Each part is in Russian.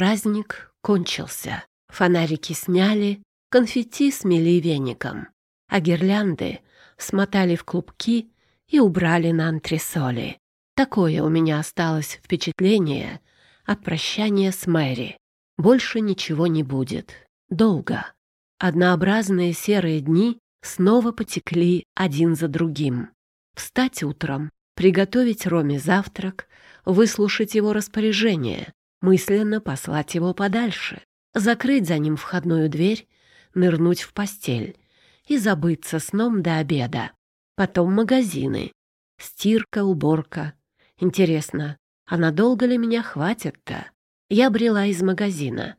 Праздник кончился. Фонарики сняли, конфетти смели веником, а гирлянды смотали в клубки и убрали на антресоли. Такое у меня осталось впечатление от прощания с Мэри. Больше ничего не будет. Долго. Однообразные серые дни снова потекли один за другим. Встать утром, приготовить Роме завтрак, выслушать его распоряжение, мысленно послать его подальше, закрыть за ним входную дверь, нырнуть в постель и забыться сном до обеда. Потом магазины. Стирка, уборка. Интересно, а надолго ли меня хватит-то? Я брела из магазина.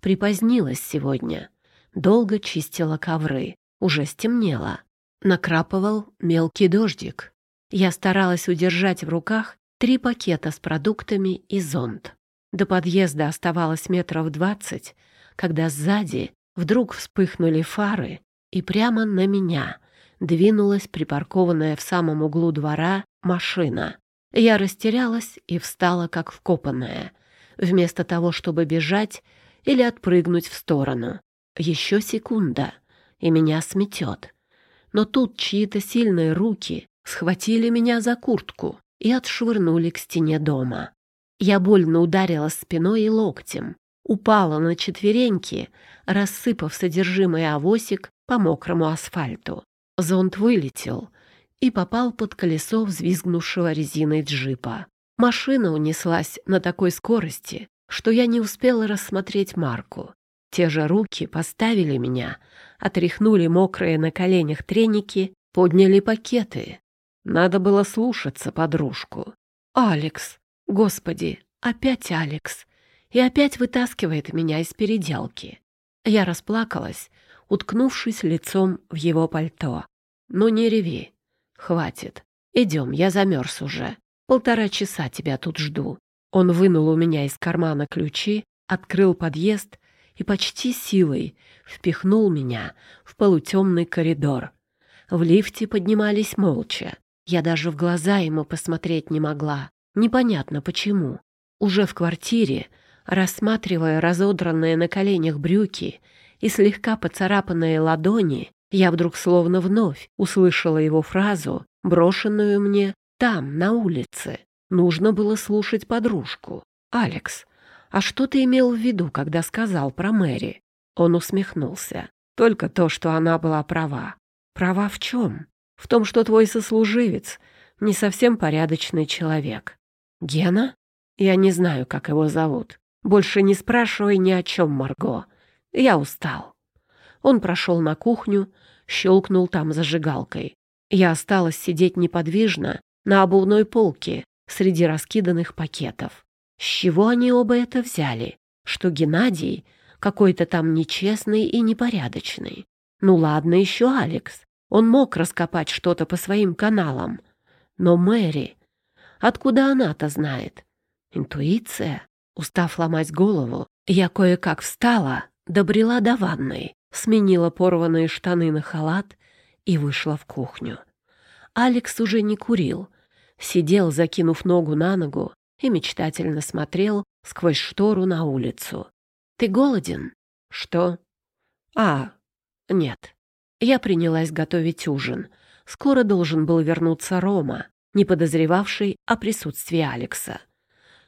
Припозднилась сегодня. Долго чистила ковры. Уже стемнело. Накрапывал мелкий дождик. Я старалась удержать в руках три пакета с продуктами и зонт. До подъезда оставалось метров двадцать, когда сзади вдруг вспыхнули фары, и прямо на меня двинулась припаркованная в самом углу двора машина. Я растерялась и встала как вкопанная, вместо того, чтобы бежать или отпрыгнуть в сторону. Еще секунда, и меня сметет. Но тут чьи-то сильные руки схватили меня за куртку и отшвырнули к стене дома. Я больно ударила спиной и локтем, упала на четвереньки, рассыпав содержимое авосик по мокрому асфальту. Зонт вылетел — и попал под колесо взвизгнувшего резиной джипа. Машина унеслась на такой скорости, что я не успела рассмотреть марку. Те же руки поставили меня, отряхнули мокрые на коленях треники, подняли пакеты. Надо было слушаться подружку. «Алекс! Господи, опять Алекс!» И опять вытаскивает меня из переделки. Я расплакалась, уткнувшись лицом в его пальто. «Ну не реви, «Хватит. Идем, я замерз уже. Полтора часа тебя тут жду». Он вынул у меня из кармана ключи, открыл подъезд и почти силой впихнул меня в полутемный коридор. В лифте поднимались молча. Я даже в глаза ему посмотреть не могла. Непонятно почему. Уже в квартире, рассматривая разодранные на коленях брюки и слегка поцарапанные ладони, я вдруг словно вновь услышала его фразу, брошенную мне там, на улице. Нужно было слушать подружку. «Алекс, а что ты имел в виду, когда сказал про Мэри?» Он усмехнулся. «Только то, что она была права». «Права в чем?» «В том, что твой сослуживец не совсем порядочный человек». «Гена?» «Я не знаю, как его зовут. Больше не спрашивай ни о чем, Марго. Я устал». Он прошел на кухню, щелкнул там зажигалкой. Я осталась сидеть неподвижно на обувной полке среди раскиданных пакетов. С чего они оба это взяли? Что Геннадий какой-то там нечестный и непорядочный. Ну ладно еще Алекс. Он мог раскопать что-то по своим каналам. Но Мэри... Откуда она-то знает? Интуиция? Устав ломать голову, я кое-как встала, добрела до ванной, сменила порванные штаны на халат и вышла в кухню. Алекс уже не курил, сидел, закинув ногу на ногу, и мечтательно смотрел сквозь штору на улицу. «Ты голоден?» «Что?» «А, нет». Я принялась готовить ужин. Скоро должен был вернуться Рома, не подозревавший о присутствии Алекса.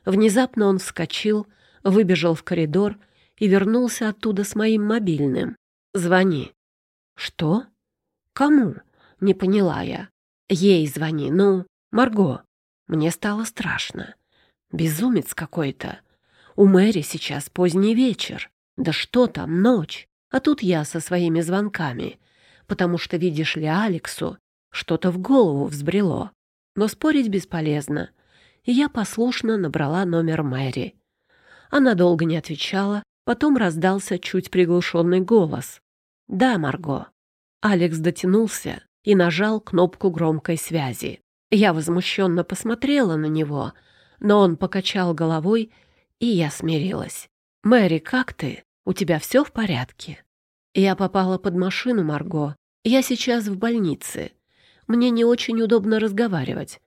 Внезапно он вскочил, выбежал в коридор и вернулся оттуда с моим мобильным. Звони. Что? Кому? Не поняла я. Ей звони, ну, Марго. Мне стало страшно. Безумец какой-то. У Мэри сейчас поздний вечер. Да что там, ночь. А тут я со своими звонками. Потому что, видишь ли, Алексу что-то в голову взбрело. Но спорить бесполезно. И я послушно набрала номер Мэри. Она долго не отвечала, потом раздался чуть приглушенный голос. «Да, Марго». Алекс дотянулся и нажал кнопку громкой связи. Я возмущенно посмотрела на него, но он покачал головой, и я смирилась. «Мэри, как ты? У тебя все в порядке?» Я попала под машину, Марго. Я сейчас в больнице. Мне не очень удобно разговаривать.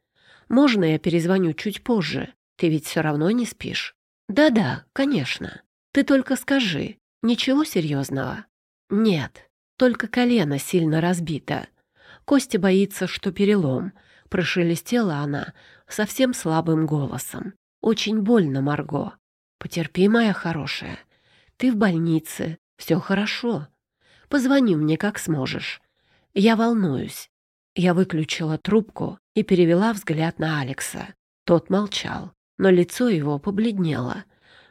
Можно я перезвоню чуть позже? Ты ведь все равно не спишь? Да-да, конечно. Ты только скажи, ничего серьезного? Нет, только колено сильно разбито. Костя боится, что перелом. Прошелестела она совсем слабым голосом. Очень больно, Марго. Потерпи, моя хорошая. Ты в больнице, все хорошо. Позвони мне, как сможешь. Я волнуюсь. Я выключила трубку и перевела взгляд на Алекса. Тот молчал, но лицо его побледнело.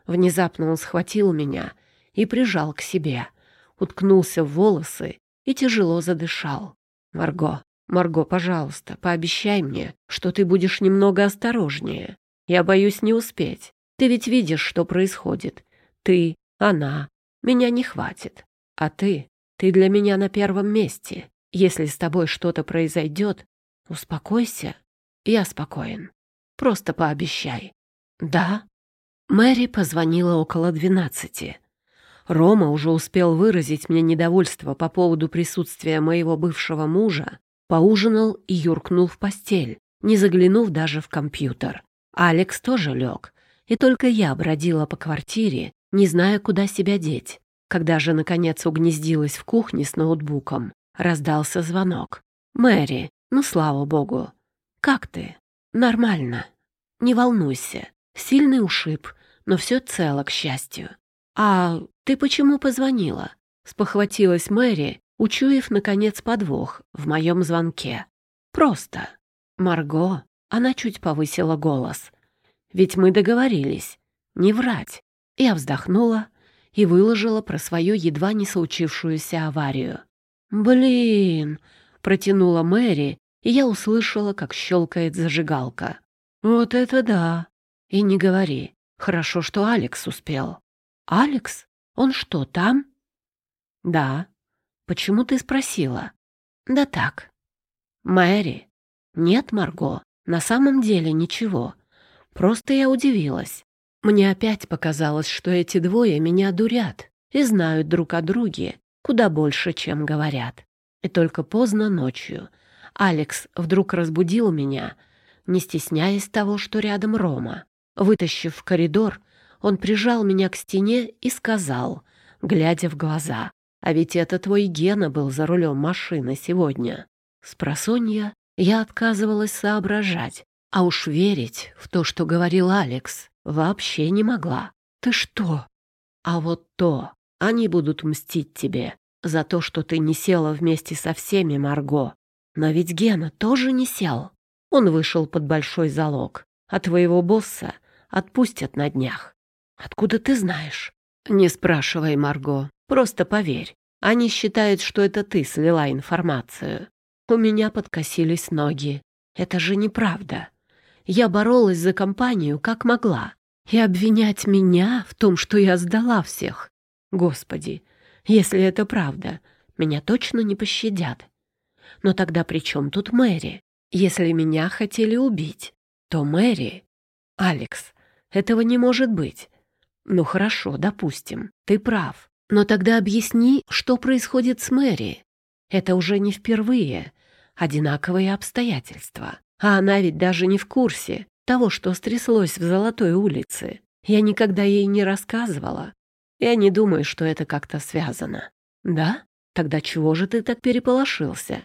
Внезапно он схватил меня и прижал к себе, уткнулся в волосы и тяжело задышал. «Марго, Марго, пожалуйста, пообещай мне, что ты будешь немного осторожнее. Я боюсь не успеть. Ты ведь видишь, что происходит. Ты, она. Меня не хватит. А ты, ты для меня на первом месте. Если с тобой что-то произойдет, успокойся. Я спокоен. Просто пообещай. Да? Мэри позвонила около двенадцати. Рома уже успел выразить мне недовольство по поводу присутствия моего бывшего мужа, поужинал и юркнул в постель, не заглянув даже в компьютер. Алекс тоже лег, и только я бродила по квартире, не зная, куда себя деть. Когда же, наконец, угнездилась в кухне с ноутбуком, Раздался звонок. «Мэри, ну, слава богу. Как ты?» «Нормально. Не волнуйся. Сильный ушиб, но все цело, к счастью». «А ты почему позвонила?» Спохватилась Мэри, учуяв, наконец, подвох в моем звонке. «Просто. Марго». Она чуть повысила голос. «Ведь мы договорились. Не врать». Я вздохнула и выложила про свою едва не случившуюся аварию. «Блин!» — протянула Мэри, и я услышала, как щелкает зажигалка. «Вот это да!» «И не говори. Хорошо, что Алекс успел». «Алекс? Он что, там?» «Да. Почему ты спросила?» «Да так». «Мэри?» «Нет, Марго, на самом деле ничего. Просто я удивилась. Мне опять показалось, что эти двое меня дурят и знают друг о друге, куда больше, чем говорят. И только поздно ночью Алекс вдруг разбудил меня, не стесняясь того, что рядом Рома. Вытащив в коридор, он прижал меня к стене и сказал, глядя в глаза, «А ведь это твой Гена был за рулем машины сегодня». С просонья я отказывалась соображать, а уж верить в то, что говорил Алекс, вообще не могла. «Ты что?» «А вот то, они будут мстить тебе за то, что ты не села вместе со всеми, Марго. Но ведь Гена тоже не сел. Он вышел под большой залог, а твоего босса отпустят на днях. Откуда ты знаешь? Не спрашивай, Марго, просто поверь. Они считают, что это ты слила информацию. У меня подкосились ноги. Это же неправда. Я боролась за компанию как могла. И обвинять меня в том, что я сдала всех, Господи, если это правда, меня точно не пощадят. Но тогда при чем тут Мэри? Если меня хотели убить, то Мэри... Алекс, этого не может быть. Ну хорошо, допустим, ты прав. Но тогда объясни, что происходит с Мэри. Это уже не впервые. Одинаковые обстоятельства. А она ведь даже не в курсе того, что стряслось в Золотой улице. Я никогда ей не рассказывала. Я не думаю, что это как-то связано. Да? Тогда чего же ты так переполошился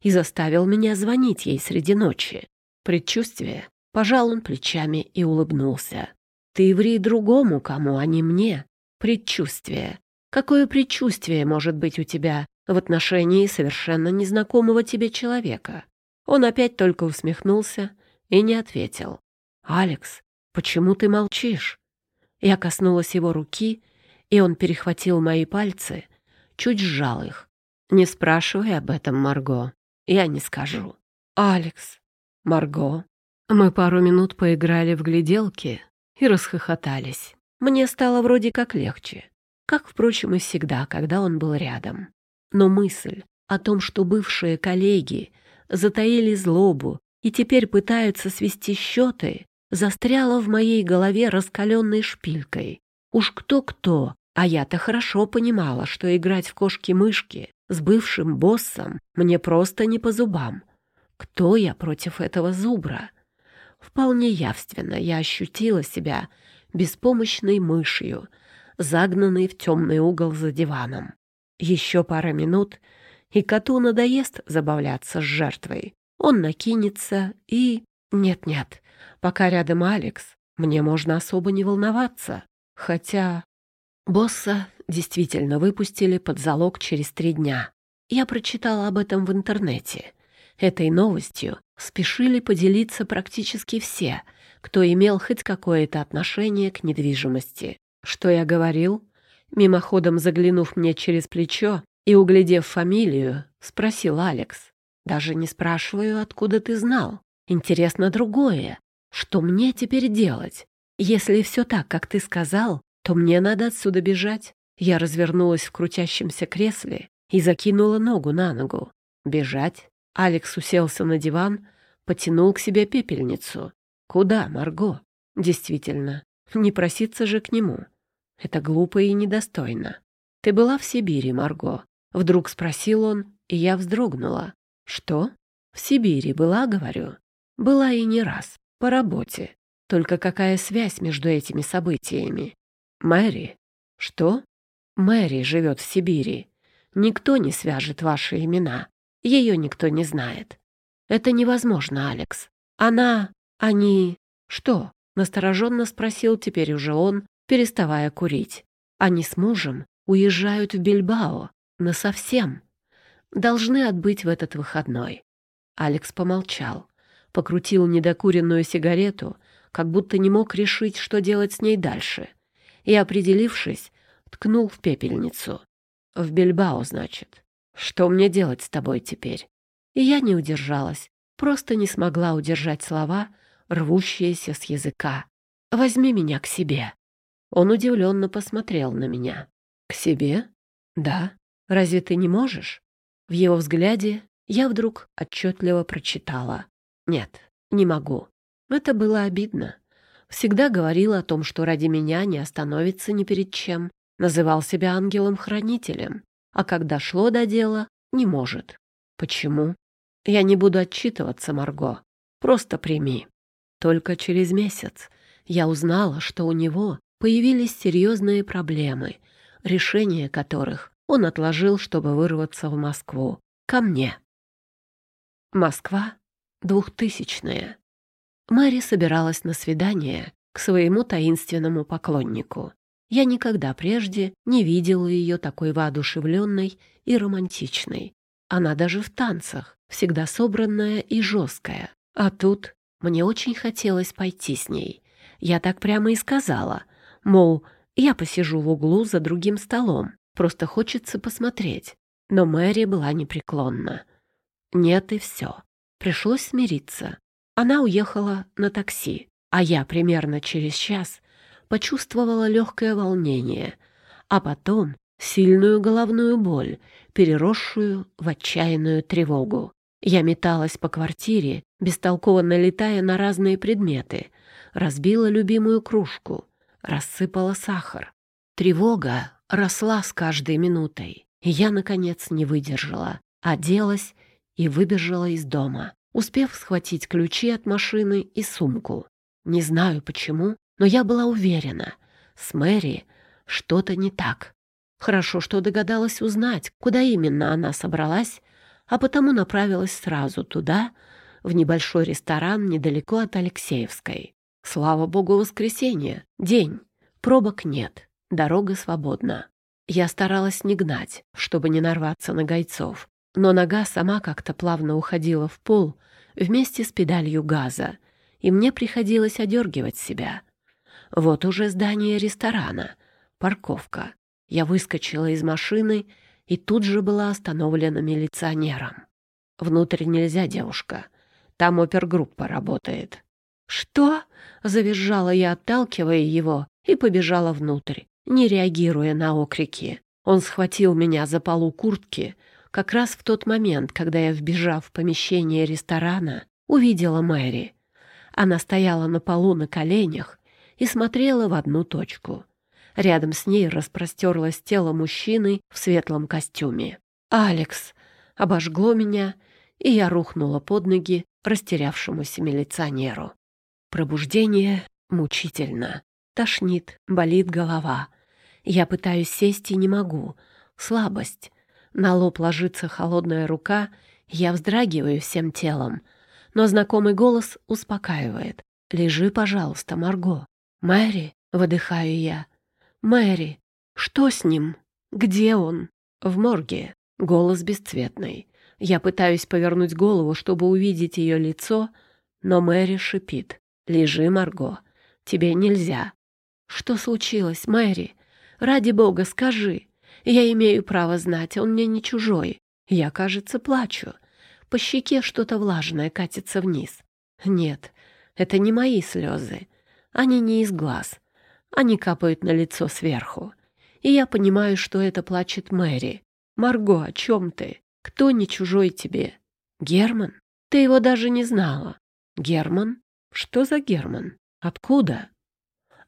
и заставил меня звонить ей среди ночи? Предчувствие. Пожал он плечами и улыбнулся. Ты ври другому кому, а не мне. Предчувствие. Какое предчувствие может быть у тебя в отношении совершенно незнакомого тебе человека? Он опять только усмехнулся и не ответил. «Алекс, почему ты молчишь?» Я коснулась его руки и он перехватил мои пальцы, чуть сжал их. «Не спрашивай об этом, Марго. Я не скажу». «Алекс». «Марго». Мы пару минут поиграли в гляделки и расхохотались. Мне стало вроде как легче, как, впрочем, и всегда, когда он был рядом. Но мысль о том, что бывшие коллеги затаили злобу и теперь пытаются свести счеты, застряла в моей голове раскаленной шпилькой. Уж кто-кто, а я-то хорошо понимала, что играть в кошки-мышки с бывшим боссом мне просто не по зубам. Кто я против этого зубра? Вполне явственно я ощутила себя беспомощной мышью, загнанный в темный угол за диваном. Еще пара минут, и коту надоест забавляться с жертвой. Он накинется и... Нет-нет, пока рядом Алекс, мне можно особо не волноваться. Хотя... Босса действительно выпустили под залог через три дня. Я прочитала об этом в интернете. Этой новостью спешили поделиться практически все, кто имел хоть какое-то отношение к недвижимости. Что я говорил? Мимоходом заглянув мне через плечо и углядев фамилию, спросил Алекс. «Даже не спрашиваю, откуда ты знал. Интересно другое. Что мне теперь делать? Если все так, как ты сказал, то мне надо отсюда бежать». Я развернулась в крутящемся кресле и закинула ногу на ногу. «Бежать?» Алекс уселся на диван, потянул к себе пепельницу. «Куда, Марго?» «Действительно, не проситься же к нему. Это глупо и недостойно. Ты была в Сибири, Марго?» Вдруг спросил он, и я вздрогнула. «Что?» «В Сибири была, говорю?» «Была и не раз. По работе. Только какая связь между этими событиями?» «Мэри?» «Что?» «Мэри живет в Сибири. Никто не свяжет ваши имена. Ее никто не знает. Это невозможно, Алекс. Она... Они... Что? Настороженно спросил теперь уже он, переставая курить. Они с мужем уезжают в Бильбао. Насовсем. Должны отбыть в этот выходной. Алекс помолчал, покрутил недокуренную сигарету, как будто не мог решить, что делать с ней дальше, и, определившись, ткнул в пепельницу. «В Бильбао, значит. Что мне делать с тобой теперь?» И я не удержалась, просто не смогла удержать слова, рвущиеся с языка. «Возьми меня к себе». Он удивленно посмотрел на меня. «К себе? Да. Разве ты не можешь?» В его взгляде я вдруг отчетливо прочитала. «Нет, не могу». Это было обидно. Всегда говорил о том, что ради меня не остановится ни перед чем. Называл себя ангелом-хранителем. А когда шло до дела, не может. Почему? Я не буду отчитываться, Марго. Просто прими. Только через месяц я узнала, что у него появились серьезные проблемы, решение которых он отложил, чтобы вырваться в Москву. Ко мне. Москва. Двухтысячная. Мэри собиралась на свидание к своему таинственному поклоннику. Я никогда прежде не видела ее такой воодушевленной и романтичной. Она даже в танцах, всегда собранная и жесткая. А тут мне очень хотелось пойти с ней. Я так прямо и сказала, мол, я посижу в углу за другим столом, просто хочется посмотреть. Но Мэри была непреклонна. Нет и все. Пришлось смириться. Она уехала на такси, а я примерно через час почувствовала легкое волнение, а потом сильную головную боль, переросшую в отчаянную тревогу. Я металась по квартире, бестолково налетая на разные предметы, разбила любимую кружку, рассыпала сахар. Тревога росла с каждой минутой, и я, наконец, не выдержала, оделась и выбежала из дома, успев схватить ключи от машины и сумку. Не знаю почему, но я была уверена, с Мэри что-то не так. Хорошо, что догадалась узнать, куда именно она собралась, а потому направилась сразу туда, в небольшой ресторан недалеко от Алексеевской. Слава богу, воскресенье, день, пробок нет, дорога свободна. Я старалась не гнать, чтобы не нарваться на гайцов, но нога сама как-то плавно уходила в пол вместе с педалью газа, и мне приходилось одергивать себя — вот уже здание ресторана, парковка. Я выскочила из машины и тут же была остановлена милиционером. «Внутрь нельзя, девушка. Там опергруппа работает». «Что?» — завизжала я, отталкивая его, и побежала внутрь, не реагируя на окрики. Он схватил меня за полу куртки как раз в тот момент, когда я, вбежав в помещение ресторана, увидела Мэри. Она стояла на полу на коленях и смотрела в одну точку. Рядом с ней распростерлось тело мужчины в светлом костюме. «Алекс!» обожгло меня, и я рухнула под ноги растерявшемуся милиционеру. Пробуждение мучительно. Тошнит, болит голова. Я пытаюсь сесть и не могу. Слабость. На лоб ложится холодная рука, я вздрагиваю всем телом. Но знакомый голос успокаивает. «Лежи, пожалуйста, Марго». «Мэри», — выдыхаю я. «Мэри, что с ним? Где он?» «В морге». Голос бесцветный. Я пытаюсь повернуть голову, чтобы увидеть ее лицо, но Мэри шипит. «Лежи, Марго. Тебе нельзя». «Что случилось, Мэри? Ради бога, скажи. Я имею право знать, он мне не чужой. Я, кажется, плачу. По щеке что-то влажное катится вниз. Нет, это не мои слезы. Они не из глаз. Они капают на лицо сверху. И я понимаю, что это плачет Мэри. «Марго, о чем ты? Кто не чужой тебе? Герман? Ты его даже не знала. Герман? Что за Герман? Откуда?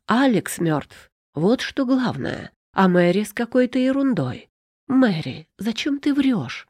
Алекс мертв. Вот что главное. А Мэри с какой-то ерундой. Мэри, зачем ты врешь?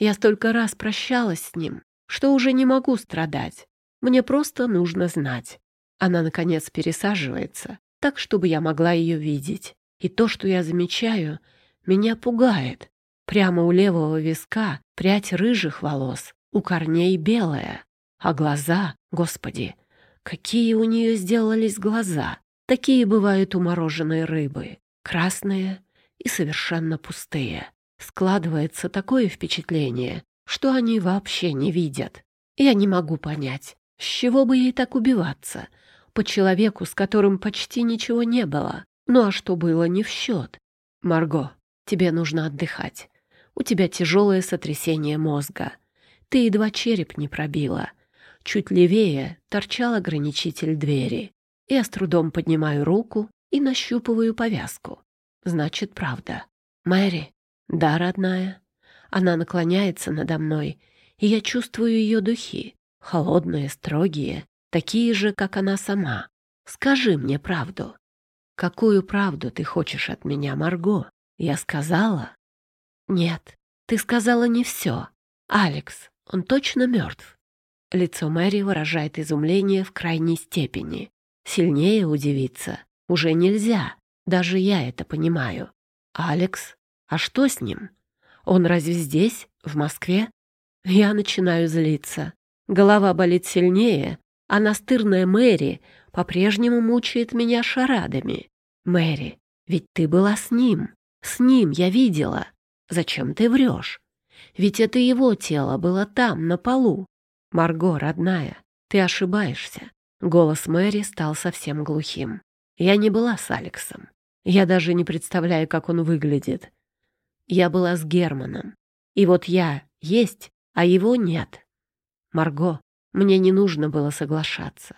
Я столько раз прощалась с ним, что уже не могу страдать. Мне просто нужно знать. Она, наконец, пересаживается, так, чтобы я могла ее видеть. И то, что я замечаю, меня пугает. Прямо у левого виска прядь рыжих волос, у корней белая. А глаза, господи, какие у нее сделались глаза. Такие бывают у мороженой рыбы. Красные и совершенно пустые. Складывается такое впечатление, что они вообще не видят. Я не могу понять, с чего бы ей так убиваться? По человеку, с которым почти ничего не было. Ну а что было, не в счет. Марго, тебе нужно отдыхать. У тебя тяжелое сотрясение мозга. Ты едва череп не пробила. Чуть левее торчал ограничитель двери. Я с трудом поднимаю руку и нащупываю повязку. Значит, правда. Мэри, да, родная. Она наклоняется надо мной, и я чувствую ее духи. Холодные, строгие, такие же, как она сама. Скажи мне правду. Какую правду ты хочешь от меня, Марго? Я сказала, «Нет, ты сказала не все. Алекс, он точно мертв?» Лицо Мэри выражает изумление в крайней степени. Сильнее удивиться уже нельзя, даже я это понимаю. «Алекс? А что с ним? Он разве здесь, в Москве?» Я начинаю злиться. Голова болит сильнее, а настырная Мэри по-прежнему мучает меня шарадами. «Мэри, ведь ты была с ним. С ним я видела. Зачем ты врешь? Ведь это его тело было там, на полу. Марго, родная, ты ошибаешься. Голос Мэри стал совсем глухим. Я не была с Алексом. Я даже не представляю, как он выглядит. Я была с Германом. И вот я есть, а его нет. Марго, мне не нужно было соглашаться.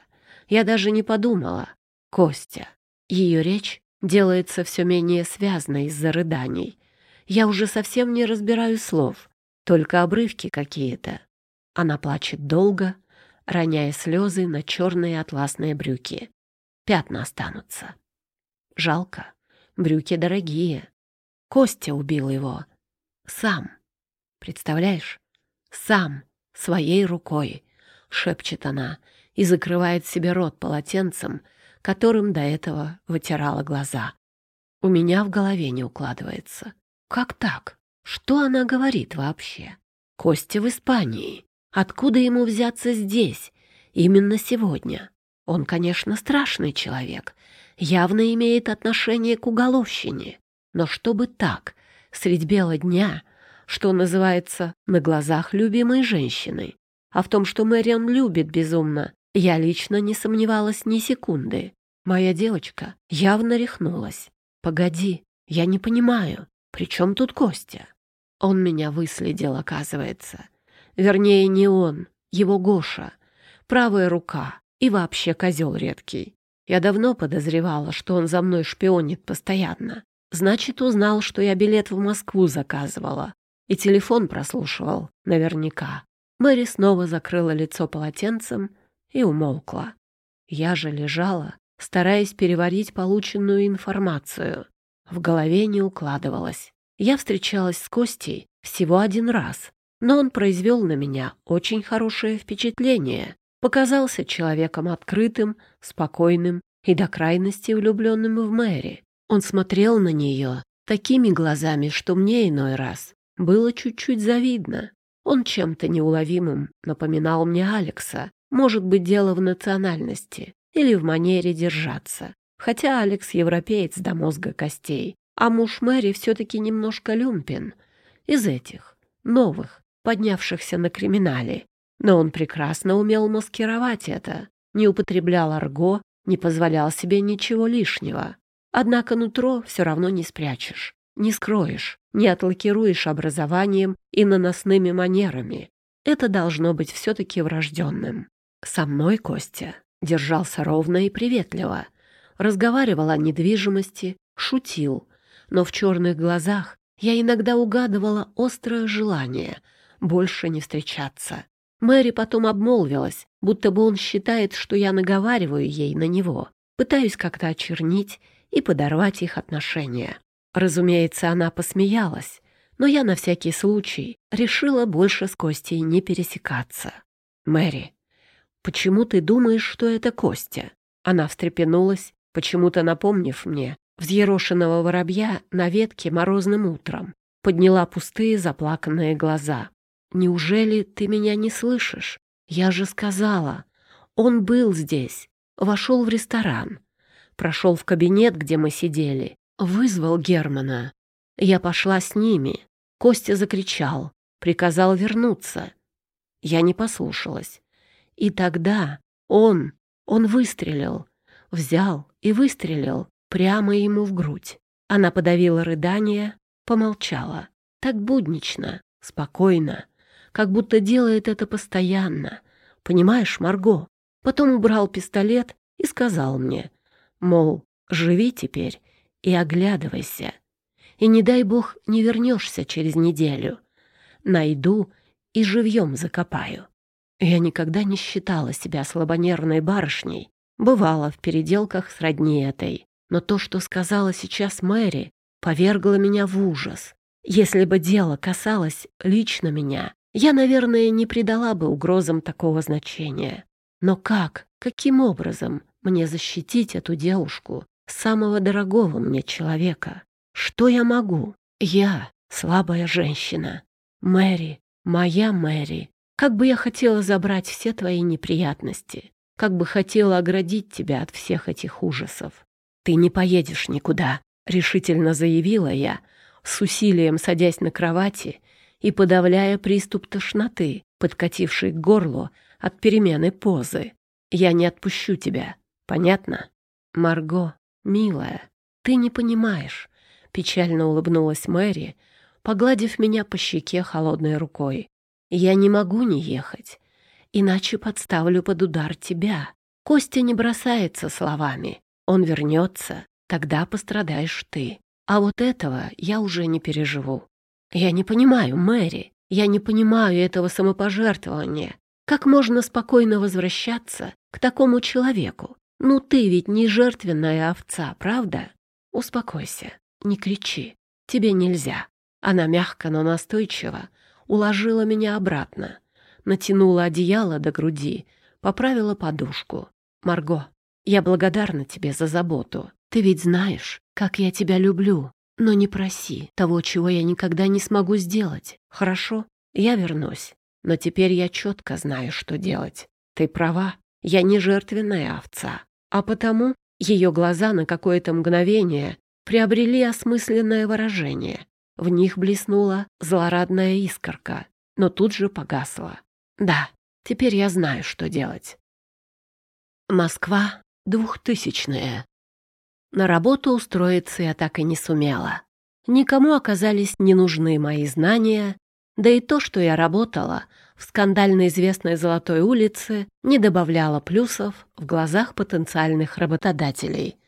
Я даже не подумала. Костя. Ее речь делается все менее связной из-за рыданий. Я уже совсем не разбираю слов, только обрывки какие-то. Она плачет долго, роняя слезы на черные атласные брюки. Пятна останутся. Жалко. Брюки дорогие. Костя убил его. Сам. Представляешь? Сам. Своей рукой. Шепчет она и закрывает себе рот полотенцем, которым до этого вытирала глаза. У меня в голове не укладывается. Как так? Что она говорит вообще? Костя в Испании. Откуда ему взяться здесь? Именно сегодня. Он, конечно, страшный человек. Явно имеет отношение к уголовщине. Но чтобы так, средь бела дня, что называется, на глазах любимой женщины. А в том, что Мэрион любит безумно, я лично не сомневалась ни секунды. Моя девочка явно рехнулась. «Погоди, я не понимаю. При чем тут Костя? Он меня выследил, оказывается. Вернее, не он, его Гоша. Правая рука и вообще козел редкий. Я давно подозревала, что он за мной шпионит постоянно. Значит, узнал, что я билет в Москву заказывала. И телефон прослушивал, наверняка. Мэри снова закрыла лицо полотенцем и умолкла. Я же лежала, стараясь переварить полученную информацию. В голове не укладывалось. Я встречалась с Костей всего один раз, но он произвел на меня очень хорошее впечатление. Показался человеком открытым, спокойным и до крайности влюбленным в Мэри. Он смотрел на нее такими глазами, что мне иной раз было чуть-чуть завидно. Он чем-то неуловимым напоминал мне Алекса. Может быть, дело в национальности или в манере держаться. Хотя Алекс европеец до мозга костей, а муж Мэри все-таки немножко люмпен. Из этих, новых, поднявшихся на криминале. Но он прекрасно умел маскировать это, не употреблял арго, не позволял себе ничего лишнего. Однако нутро все равно не спрячешь, не скроешь, не отлакируешь образованием и наносными манерами. Это должно быть все-таки врожденным. Со мной Костя держался ровно и приветливо, разговаривал о недвижимости, шутил, но в черных глазах я иногда угадывала острое желание больше не встречаться. Мэри потом обмолвилась, будто бы он считает, что я наговариваю ей на него, пытаюсь как-то очернить и подорвать их отношения. Разумеется, она посмеялась, но я на всякий случай решила больше с Костей не пересекаться. «Мэри, почему ты думаешь, что это Костя?» Она встрепенулась, почему-то напомнив мне взъерошенного воробья на ветке морозным утром, подняла пустые заплаканные глаза. «Неужели ты меня не слышишь? Я же сказала. Он был здесь, вошел в ресторан, прошел в кабинет, где мы сидели, вызвал Германа. Я пошла с ними. Костя закричал, приказал вернуться. Я не послушалась. И тогда он, он выстрелил, взял и выстрелил прямо ему в грудь. Она подавила рыдание, помолчала. Так буднично, спокойно, как будто делает это постоянно. Понимаешь, Марго? Потом убрал пистолет и сказал мне, мол, живи теперь и оглядывайся. И не дай бог не вернешься через неделю. Найду и живьем закопаю. Я никогда не считала себя слабонервной барышней. Бывала в переделках сродни этой. Но то, что сказала сейчас Мэри, повергло меня в ужас. Если бы дело касалось лично меня, я, наверное, не придала бы угрозам такого значения. Но как, каким образом мне защитить эту девушку, самого дорогого мне человека? Что я могу? Я, слабая женщина. Мэри, моя Мэри. Как бы я хотела забрать все твои неприятности. Как бы хотела оградить тебя от всех этих ужасов. «Ты не поедешь никуда», — решительно заявила я, с усилием садясь на кровати и подавляя приступ тошноты, подкативший к горлу от перемены позы. «Я не отпущу тебя, понятно?» «Марго, милая, ты не понимаешь», — печально улыбнулась Мэри, погладив меня по щеке холодной рукой. «Я не могу не ехать, иначе подставлю под удар тебя. Костя не бросается словами. Он вернется, тогда пострадаешь ты. А вот этого я уже не переживу. Я не понимаю, Мэри, я не понимаю этого самопожертвования. Как можно спокойно возвращаться к такому человеку? Ну ты ведь не жертвенная овца, правда? Успокойся, не кричи. Тебе нельзя. Она мягко, но настойчиво уложила меня обратно, натянула одеяло до груди, поправила подушку. Марго, я благодарна тебе за заботу. Ты ведь знаешь, как я тебя люблю. Но не проси того, чего я никогда не смогу сделать. Хорошо? Я вернусь. Но теперь я четко знаю, что делать. Ты права, я не жертвенная овца. А потому ее глаза на какое-то мгновение приобрели осмысленное выражение. В них блеснула злорадная искорка, но тут же погасла. Да, теперь я знаю, что делать. Москва, Двухтысячные. На работу устроиться я так и не сумела. Никому оказались не нужны мои знания, да и то, что я работала в скандально известной Золотой улице, не добавляло плюсов в глазах потенциальных работодателей.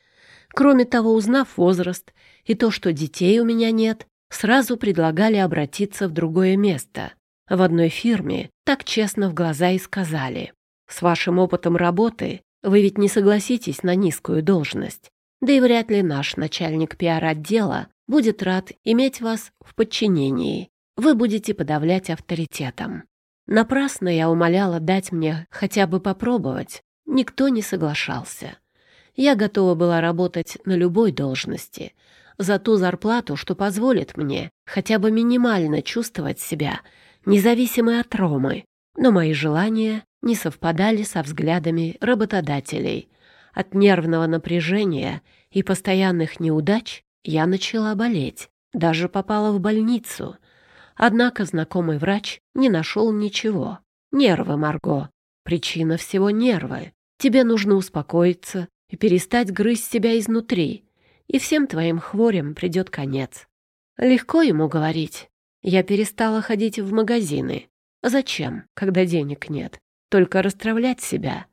Кроме того, узнав возраст и то, что детей у меня нет, сразу предлагали обратиться в другое место. В одной фирме так честно в глаза и сказали. «С вашим опытом работы вы ведь не согласитесь на низкую должность. Да и вряд ли наш начальник пиар-отдела будет рад иметь вас в подчинении. Вы будете подавлять авторитетом. Напрасно я умоляла дать мне хотя бы попробовать. Никто не соглашался. Я готова была работать на любой должности за ту зарплату, что позволит мне хотя бы минимально чувствовать себя независимой от Ромы. Но мои желания не совпадали со взглядами работодателей. От нервного напряжения и постоянных неудач я начала болеть, даже попала в больницу. Однако знакомый врач не нашел ничего. Нервы, Марго. Причина всего — нервы. Тебе нужно успокоиться и перестать грызть себя изнутри, и всем твоим хворям придет конец. Легко ему говорить. Я перестала ходить в магазины. Зачем, когда денег нет? Только расстравлять себя.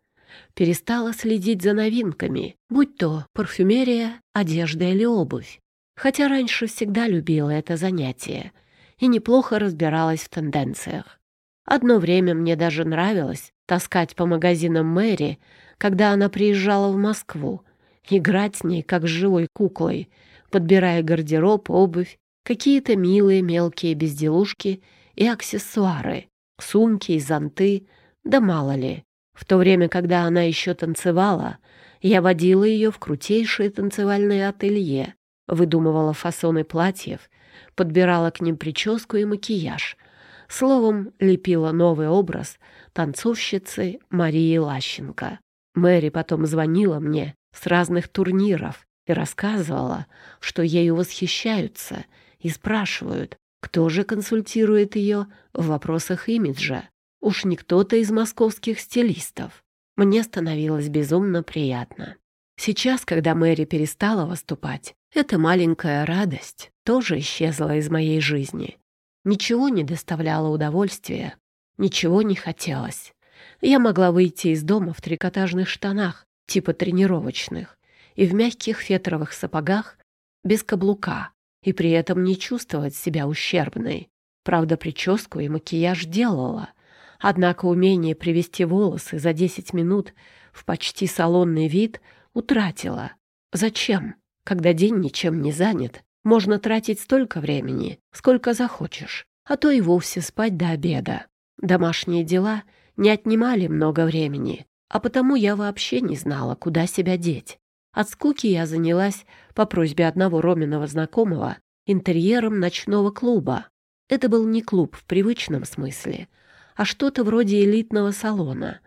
Перестала следить за новинками, будь то парфюмерия, одежда или обувь. Хотя раньше всегда любила это занятие и неплохо разбиралась в тенденциях. Одно время мне даже нравилось таскать по магазинам Мэри, когда она приезжала в Москву, играть с ней, как с живой куклой, подбирая гардероб, обувь, какие-то милые мелкие безделушки и аксессуары, сумки и зонты, да мало ли. В то время, когда она еще танцевала, я водила ее в крутейшее танцевальное ателье, выдумывала фасоны платьев, подбирала к ним прическу и макияж, Словом, лепила новый образ танцовщицы Марии Лащенко. Мэри потом звонила мне с разных турниров и рассказывала, что ею восхищаются и спрашивают, кто же консультирует ее в вопросах имиджа. Уж не кто-то из московских стилистов. Мне становилось безумно приятно. Сейчас, когда Мэри перестала выступать, эта маленькая радость тоже исчезла из моей жизни. Ничего не доставляло удовольствия, ничего не хотелось. Я могла выйти из дома в трикотажных штанах, типа тренировочных, и в мягких фетровых сапогах, без каблука, и при этом не чувствовать себя ущербной. Правда, прическу и макияж делала, однако умение привести волосы за 10 минут в почти салонный вид утратила. Зачем, когда день ничем не занят, можно тратить столько времени, сколько захочешь, а то и вовсе спать до обеда. Домашние дела не отнимали много времени, а потому я вообще не знала, куда себя деть. От скуки я занялась, по просьбе одного Роминого знакомого, интерьером ночного клуба. Это был не клуб в привычном смысле, а что-то вроде элитного салона.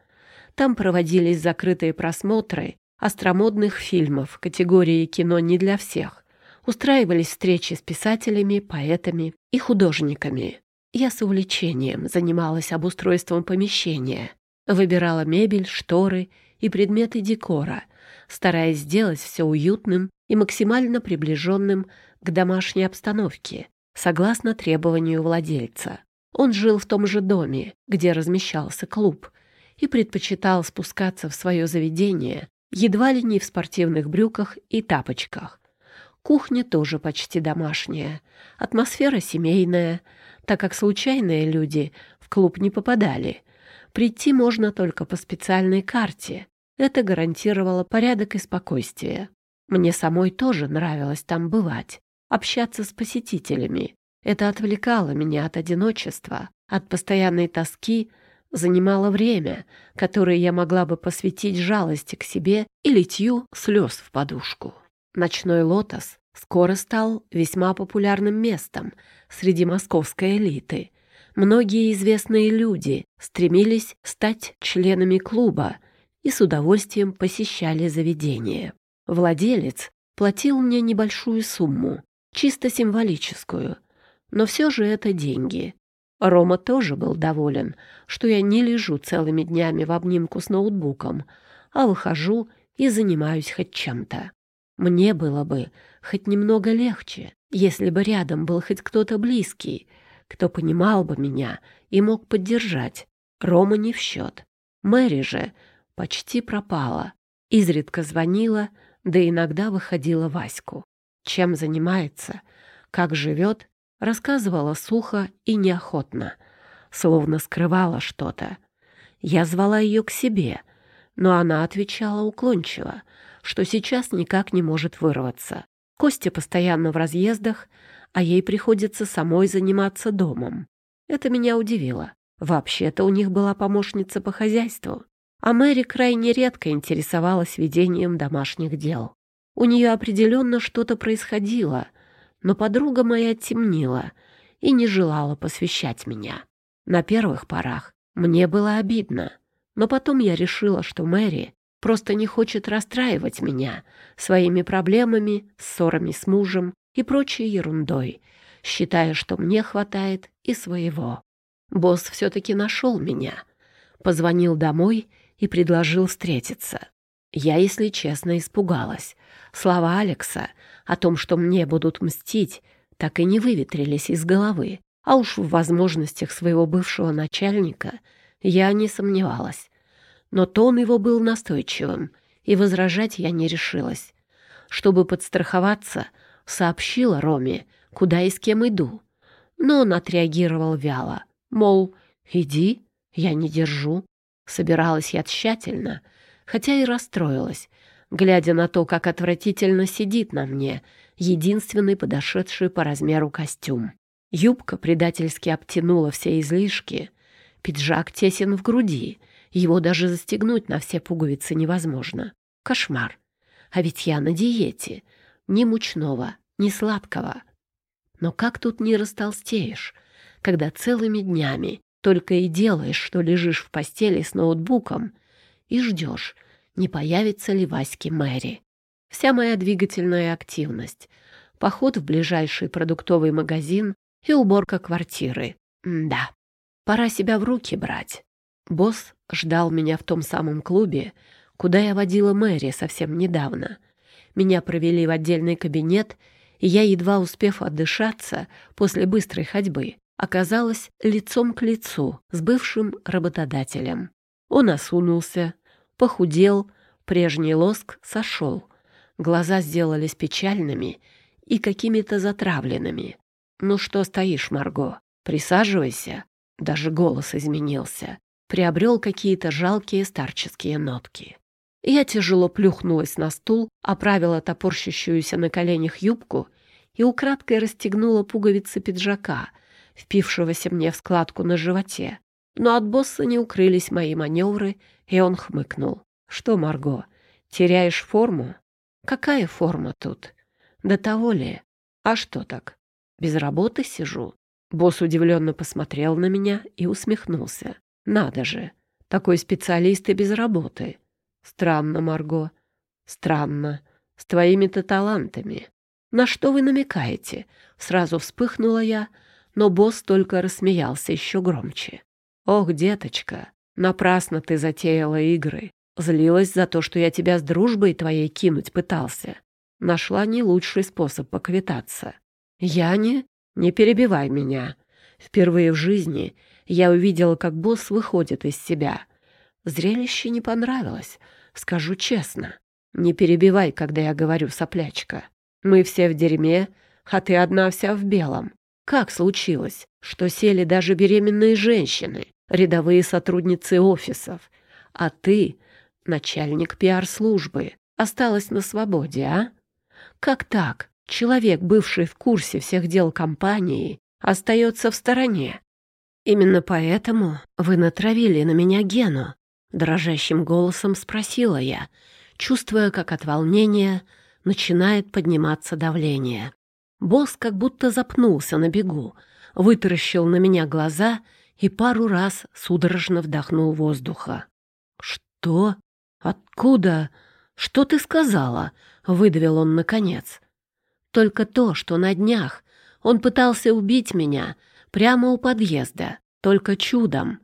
Там проводились закрытые просмотры остромодных фильмов категории «Кино не для всех», устраивались встречи с писателями, поэтами и художниками. Я с увлечением занималась обустройством помещения, выбирала мебель, шторы и предметы декора, стараясь сделать все уютным и максимально приближенным к домашней обстановке, согласно требованию владельца. Он жил в том же доме, где размещался клуб, и предпочитал спускаться в свое заведение едва ли не в спортивных брюках и тапочках, Кухня тоже почти домашняя, атмосфера семейная, так как случайные люди в клуб не попадали. Прийти можно только по специальной карте. Это гарантировало порядок и спокойствие. Мне самой тоже нравилось там бывать, общаться с посетителями. Это отвлекало меня от одиночества, от постоянной тоски, занимало время, которое я могла бы посвятить жалости к себе и литью слез в подушку. Ночной лотос скоро стал весьма популярным местом среди московской элиты. Многие известные люди стремились стать членами клуба и с удовольствием посещали заведение. Владелец платил мне небольшую сумму, чисто символическую, но все же это деньги. Рома тоже был доволен, что я не лежу целыми днями в обнимку с ноутбуком, а выхожу и занимаюсь хоть чем-то. Мне было бы хоть немного легче, если бы рядом был хоть кто-то близкий, кто понимал бы меня и мог поддержать. Рома не в счет. Мэри же почти пропала. Изредка звонила, да иногда выходила Ваську. Чем занимается, как живет, рассказывала сухо и неохотно, словно скрывала что-то. Я звала ее к себе, но она отвечала уклончиво, что сейчас никак не может вырваться. Костя постоянно в разъездах, а ей приходится самой заниматься домом. Это меня удивило. Вообще-то у них была помощница по хозяйству. а Мэри крайне редко интересовалась ведением домашних дел. У нее определенно что-то происходило, но подруга моя темнила и не желала посвящать меня. На первых порах мне было обидно, но потом я решила, что Мэри просто не хочет расстраивать меня своими проблемами, ссорами с мужем и прочей ерундой, считая, что мне хватает и своего. Босс все-таки нашел меня, позвонил домой и предложил встретиться. Я, если честно, испугалась. Слова Алекса о том, что мне будут мстить, так и не выветрились из головы. А уж в возможностях своего бывшего начальника я не сомневалась. Но тон его был настойчивым, и возражать я не решилась. Чтобы подстраховаться, сообщила Роме, куда и с кем иду. Но он отреагировал вяло, мол, иди, я не держу. Собиралась я тщательно, хотя и расстроилась, глядя на то, как отвратительно сидит на мне единственный подошедший по размеру костюм. Юбка предательски обтянула все излишки, пиджак тесен в груди, его даже застегнуть на все пуговицы невозможно. Кошмар. А ведь я на диете. Ни мучного, ни сладкого. Но как тут не растолстеешь, когда целыми днями только и делаешь, что лежишь в постели с ноутбуком и ждешь, не появится ли Васьки Мэри. Вся моя двигательная активность, поход в ближайший продуктовый магазин и уборка квартиры. М да, пора себя в руки брать. Босс ждал меня в том самом клубе, куда я водила Мэри совсем недавно. Меня провели в отдельный кабинет, и я, едва успев отдышаться после быстрой ходьбы, оказалась лицом к лицу с бывшим работодателем. Он осунулся, похудел, прежний лоск сошел. Глаза сделались печальными и какими-то затравленными. «Ну что стоишь, Марго? Присаживайся». Даже голос изменился приобрел какие-то жалкие старческие нотки. Я тяжело плюхнулась на стул, оправила топорщащуюся на коленях юбку и украдкой расстегнула пуговицы пиджака, впившегося мне в складку на животе. Но от босса не укрылись мои маневры, и он хмыкнул. «Что, Марго, теряешь форму?» «Какая форма тут?» «Да того ли? А что так? Без работы сижу?» Босс удивленно посмотрел на меня и усмехнулся. Надо же, такой специалист и без работы. Странно, Марго. Странно. С твоими-то талантами. На что вы намекаете? Сразу вспыхнула я, но босс только рассмеялся еще громче. Ох, деточка, напрасно ты затеяла игры. Злилась за то, что я тебя с дружбой твоей кинуть пытался. Нашла не лучший способ поквитаться. Я не... Не перебивай меня. Впервые в жизни я увидела, как босс выходит из себя. Зрелище не понравилось, скажу честно. Не перебивай, когда я говорю, соплячка. Мы все в дерьме, а ты одна вся в белом. Как случилось, что сели даже беременные женщины, рядовые сотрудницы офисов, а ты, начальник пиар-службы, осталась на свободе, а? Как так? Человек, бывший в курсе всех дел компании, остается в стороне. Именно поэтому вы натравили на меня Гену, дрожащим голосом спросила я, чувствуя, как от волнения начинает подниматься давление. Босс как будто запнулся на бегу, вытаращил на меня глаза и пару раз судорожно вдохнул воздуха. «Что? Откуда? Что ты сказала?» — выдавил он наконец. «Только то, что на днях он пытался убить меня прямо у подъезда, только чудом.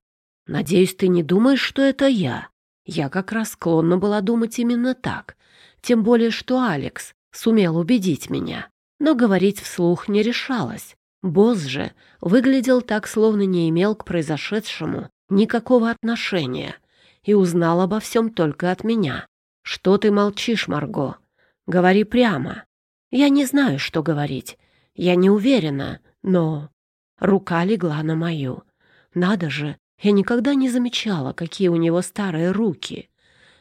Надеюсь, ты не думаешь, что это я. Я как раз склонна была думать именно так. Тем более, что Алекс сумел убедить меня. Но говорить вслух не решалась. Босс же выглядел так, словно не имел к произошедшему никакого отношения и узнал обо всем только от меня. «Что ты молчишь, Марго? Говори прямо». «Я не знаю, что говорить. Я не уверена, но...» Рука легла на мою. «Надо же, я никогда не замечала, какие у него старые руки.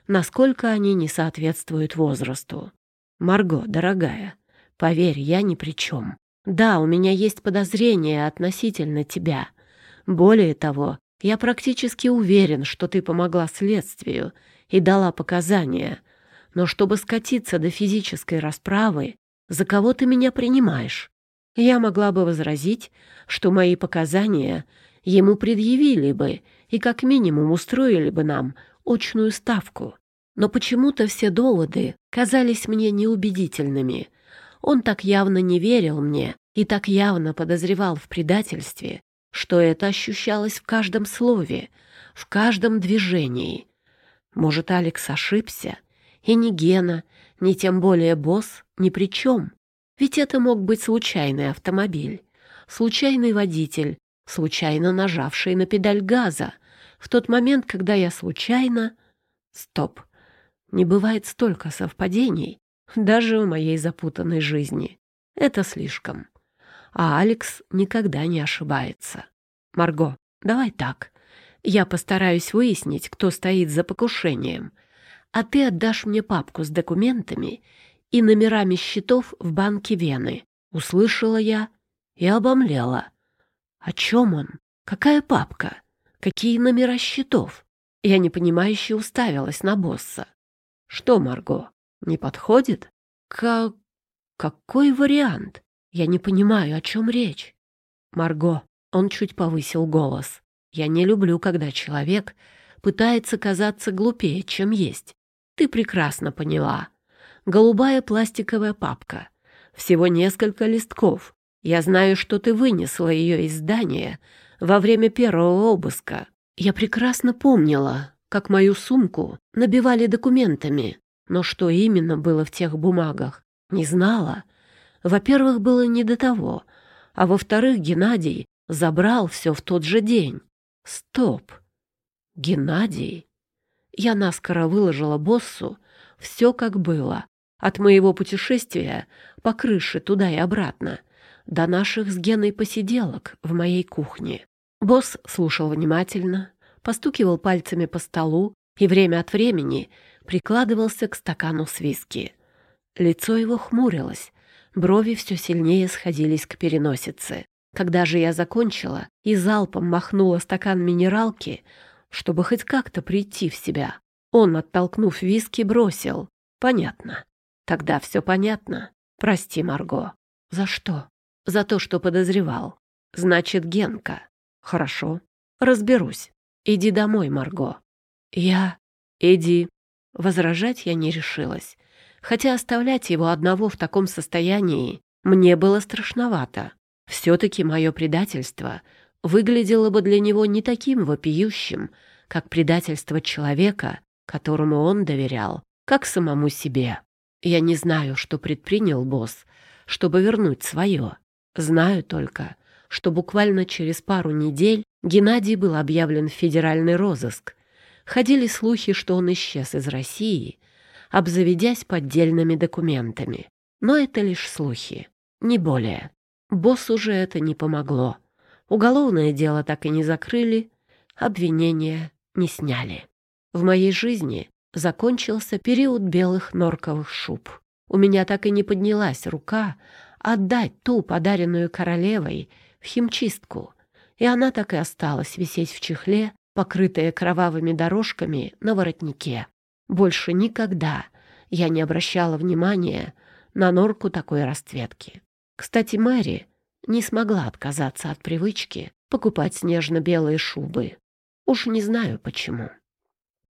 Насколько они не соответствуют возрасту. Марго, дорогая, поверь, я ни при чем. Да, у меня есть подозрения относительно тебя. Более того, Я практически уверен, что ты помогла следствию и дала показания. Но чтобы скатиться до физической расправы, за кого ты меня принимаешь? Я могла бы возразить, что мои показания ему предъявили бы и как минимум устроили бы нам очную ставку. Но почему-то все доводы казались мне неубедительными. Он так явно не верил мне и так явно подозревал в предательстве, что это ощущалось в каждом слове, в каждом движении. Может, Алекс ошибся, и ни Гена, ни тем более босс ни при чем. Ведь это мог быть случайный автомобиль, случайный водитель, случайно нажавший на педаль газа, в тот момент, когда я случайно... Стоп. Не бывает столько совпадений, даже в моей запутанной жизни. Это слишком. А Алекс никогда не ошибается. Марго, давай так. Я постараюсь выяснить, кто стоит за покушением, а ты отдашь мне папку с документами и номерами счетов в банке Вены. Услышала я и обомлела. О чем он? Какая папка? Какие номера счетов? Я непонимающе уставилась на босса. Что, Марго, не подходит? Как... Какой вариант? Я не понимаю, о чем речь. Марго, он чуть повысил голос. Я не люблю, когда человек пытается казаться глупее, чем есть. Ты прекрасно поняла. Голубая пластиковая папка. Всего несколько листков. Я знаю, что ты вынесла ее из здания во время первого обыска. Я прекрасно помнила, как мою сумку набивали документами, но что именно было в тех бумагах, не знала. Во-первых, было не до того, а во-вторых, Геннадий забрал все в тот же день. Стоп! Геннадий? Я наскоро выложила боссу все как было, от моего путешествия по крыше туда и обратно — до наших с Геной посиделок в моей кухне. Босс слушал внимательно, постукивал пальцами по столу и время от времени прикладывался к стакану с виски. Лицо его хмурилось, брови все сильнее сходились к переносице. Когда же я закончила и залпом махнула стакан минералки, чтобы хоть как-то прийти в себя, он, оттолкнув виски, бросил. «Понятно. Тогда все понятно. Прости, Марго». «За что?» За то, что подозревал. Значит, Генка. Хорошо. Разберусь. Иди домой, Марго. Я... Иди. Возражать я не решилась. Хотя оставлять его одного в таком состоянии мне было страшновато. Все-таки мое предательство выглядело бы для него не таким вопиющим, как предательство человека, которому он доверял, как самому себе. Я не знаю, что предпринял босс, чтобы вернуть свое. Знаю только, что буквально через пару недель Геннадий был объявлен в федеральный розыск. Ходили слухи, что он исчез из России, обзаведясь поддельными документами. Но это лишь слухи, не более. Боссу уже это не помогло. Уголовное дело так и не закрыли, обвинения не сняли. В моей жизни закончился период белых норковых шуб. У меня так и не поднялась рука отдать ту, подаренную королевой, в химчистку, и она так и осталась висеть в чехле, покрытая кровавыми дорожками на воротнике. Больше никогда я не обращала внимания на норку такой расцветки. Кстати, Мэри не смогла отказаться от привычки покупать снежно-белые шубы. Уж не знаю почему.